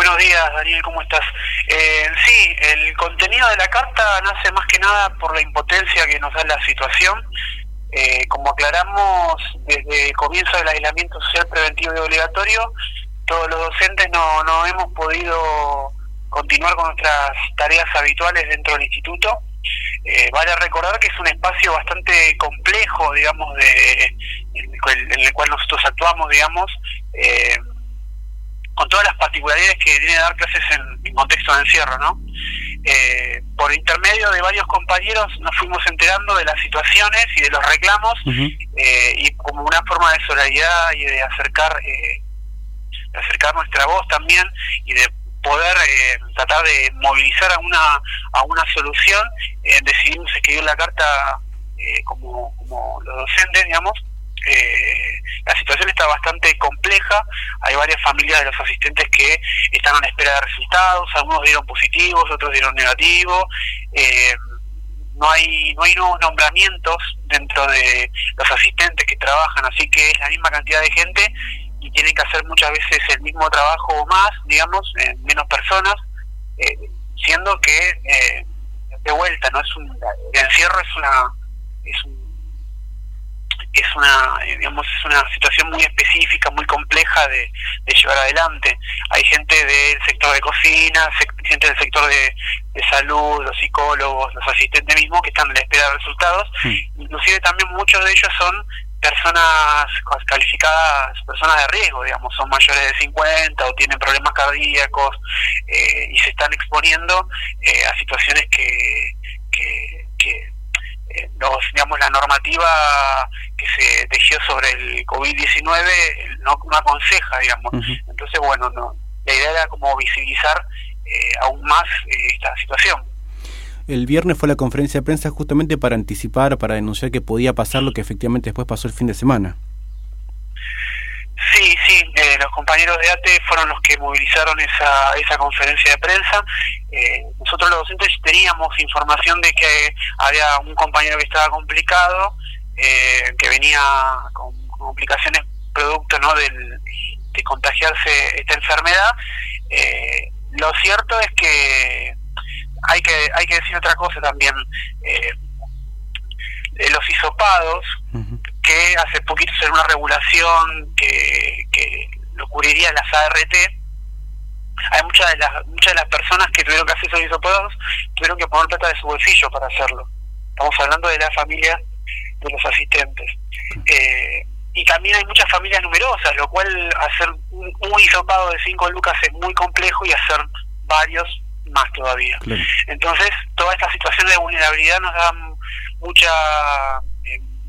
Buenos días, Daniel, ¿cómo estás? Eh, sí, el contenido de la carta nace más que nada por la impotencia que nos da la situación. Eh, como aclaramos desde el comienzo del aislamiento social preventivo y obligatorio, todos los docentes no, no hemos podido continuar con nuestras tareas habituales dentro del instituto. Eh, vale recordar que es un espacio bastante complejo, digamos, de, en, el en el cual nosotros actuamos, digamos, eh, particularidades que tiene dar clases en, contexto de encierro, ¿no? Eh, por intermedio de varios compañeros nos fuimos enterando de las situaciones y de los reclamos eh, y como una forma de solidaridad y de acercar eh, de acercar nuestra voz también y de poder eh, tratar de movilizar a una a una solución eh, decidimos escribir la carta eh, como, como los docentes digamos eh, la situación está bastante compleja, hay varias familias de los asistentes que están a la espera de resultados, algunos dieron positivos, otros dieron negativos, eh, no hay no hay nuevos nombramientos dentro de los asistentes que trabajan, así que es la misma cantidad de gente y tienen que hacer muchas veces el mismo trabajo o más, digamos, eh, menos personas, eh, siendo que eh, de vuelta, no es un el encierro es una es un es una eh, digamos es una situación muy específica muy compleja de, de llevar adelante hay gente del sector de cocina gente del sector de, de, salud los psicólogos los asistentes mismos que están a la espera de resultados mm. inclusive también muchos de ellos son personas calificadas personas de riesgo digamos son mayores de 50 o tienen problemas cardíacos eh, y se están exponiendo eh, a situaciones que, que, que los, digamos, la normativa que se tejió sobre el COVID-19 no, no, aconseja, digamos. Uh -huh. Entonces, bueno, no, la idea era como visibilizar eh, aún más eh, esta situación. El viernes fue la conferencia de prensa justamente para anticipar, para denunciar que podía pasar lo que efectivamente después pasó el fin de semana. Sí, sí, eh, los compañeros de ATE fueron los que movilizaron esa, esa conferencia de prensa. Eh, nosotros los docentes teníamos información de que había un compañero que estaba complicado, eh, que venía con, complicaciones producto ¿no? Del, de contagiarse esta enfermedad. Eh, lo cierto es que hay que hay que decir otra cosa también. Eh, los hisopados, uh -huh que hace poquito ser una regulación que, que lo cubriría las ART, hay muchas de las muchas de las personas que tuvieron que hacer esos hisopados tuvieron que poner plata de su bolsillo para hacerlo. Estamos hablando de la familia de los asistentes. Eh, y también hay muchas familias numerosas, lo cual hacer un, un hisopado de 5 lucas es muy complejo y hacer varios más todavía. Claro. Entonces, toda esta situación de vulnerabilidad nos da mucha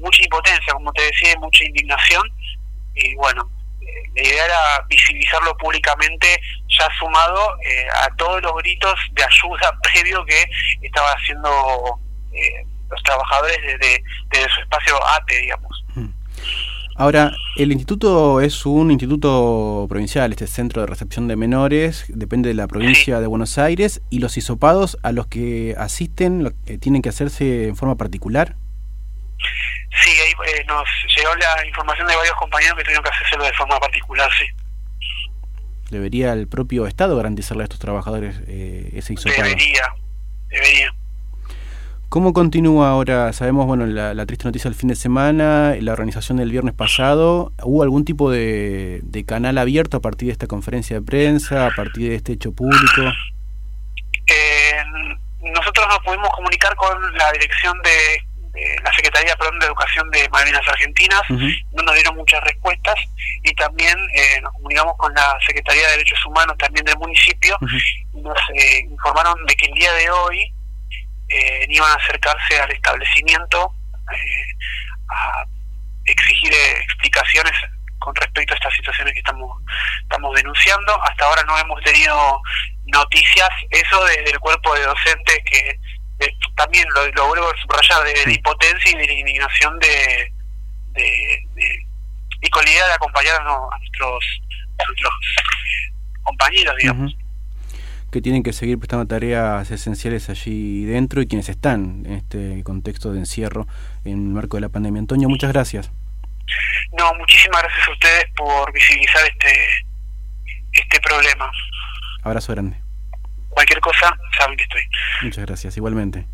mucha impotencia, como te decía, mucha indignación. Y bueno, eh, la idea era visibilizarlo públicamente, ya sumado eh, a todos los gritos de ayuda previo que estaba haciendo eh, los trabajadores desde, desde, su espacio ATE, digamos. Ahora, el instituto es un instituto provincial, este centro de recepción de menores, depende de la provincia sí. de Buenos Aires, y los hisopados a los que asisten tienen que hacerse en forma particular. Sí, ahí eh, nos llegó la información de varios compañeros que tuvieron que hacerlo de forma particular, sí. ¿Debería el propio Estado garantizarle a estos trabajadores eh, ese hisopado? Debería, debería. ¿Cómo continúa ahora? Sabemos, bueno, la, la, triste noticia del fin de semana, la organización del viernes pasado. ¿Hubo algún tipo de, de, canal abierto a partir de esta conferencia de prensa, a partir de este hecho público? Eh, nosotros nos pudimos comunicar con la dirección de la Secretaría perdón, de Educación de Malvinas Argentinas, uh -huh. no nos dieron muchas respuestas y también eh, nos comunicamos con la Secretaría de Derechos Humanos también del municipio uh -huh. y nos eh, informaron de que el día de hoy eh, iban a acercarse al establecimiento eh, a exigir explicaciones con respecto a estas situaciones que estamos estamos denunciando. Hasta ahora no hemos tenido noticias, eso desde el cuerpo de docentes que de, también lo, lo, vuelvo a subrayar, de, de impotencia y de indignación de, de, de y con la idea de acompañar a, nuestros, a nuestros compañeros, digamos. Uh -huh. Que tienen que seguir prestando tareas esenciales allí dentro y quienes están en este contexto de encierro en el marco de la pandemia. Antonio, muchas gracias. No, muchísimas gracias a ustedes por visibilizar este, este problema. Abrazo grande. Cualquier cosa, saben que estoy. Muchas gracias, igualmente.